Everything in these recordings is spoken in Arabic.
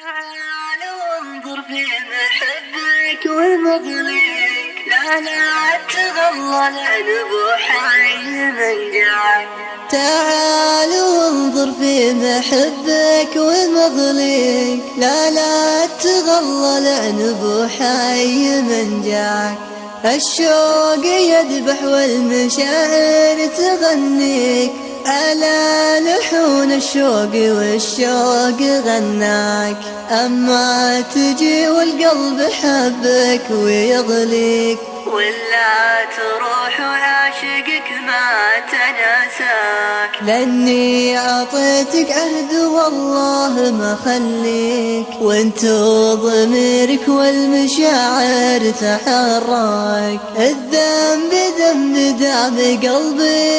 وانظر في محبك ومضليك لا لا تغلى العنب وحي من جعل تعال وانظر في محبك ومضليك لا لا تغلى العنب وحي من جعك الشوق يذبح والمشاعر تغنيك. على لحون الشوق والشوق غناك أما تجي والقلب حبك ويغليك. ولا تروح وعاشقك ما تناساك لأني أعطيتك عهد والله ما خليك. وأنت ضميرك والمشاعر تحرك الذنب ذنب دام قلبي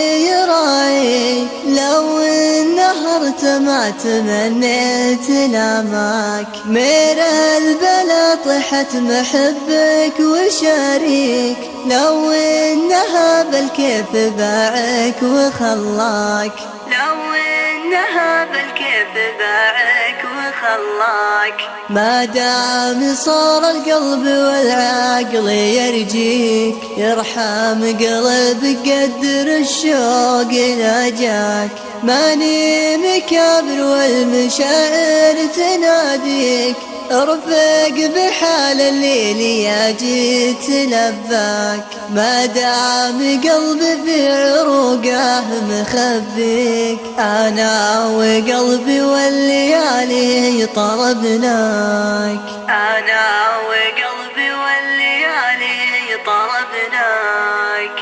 انهرت ما تمنيت لامك مير البلا طحت محبك وشريك لو إنها بالكيف باعك وخلاك. لو إنها بالكيف باعك وخلاك ما دام صار القلب والعقل يرجيك يرحم قلبك قدر الشوق لا جاك ماني مكابر والمشاعر تناديك أرفق بحال الليل يا جيت لباك. ما دام قلبي في عروقه مخبيك أنا وقلبي عليه طربناك. أنا وقلبي والليالي طربناك.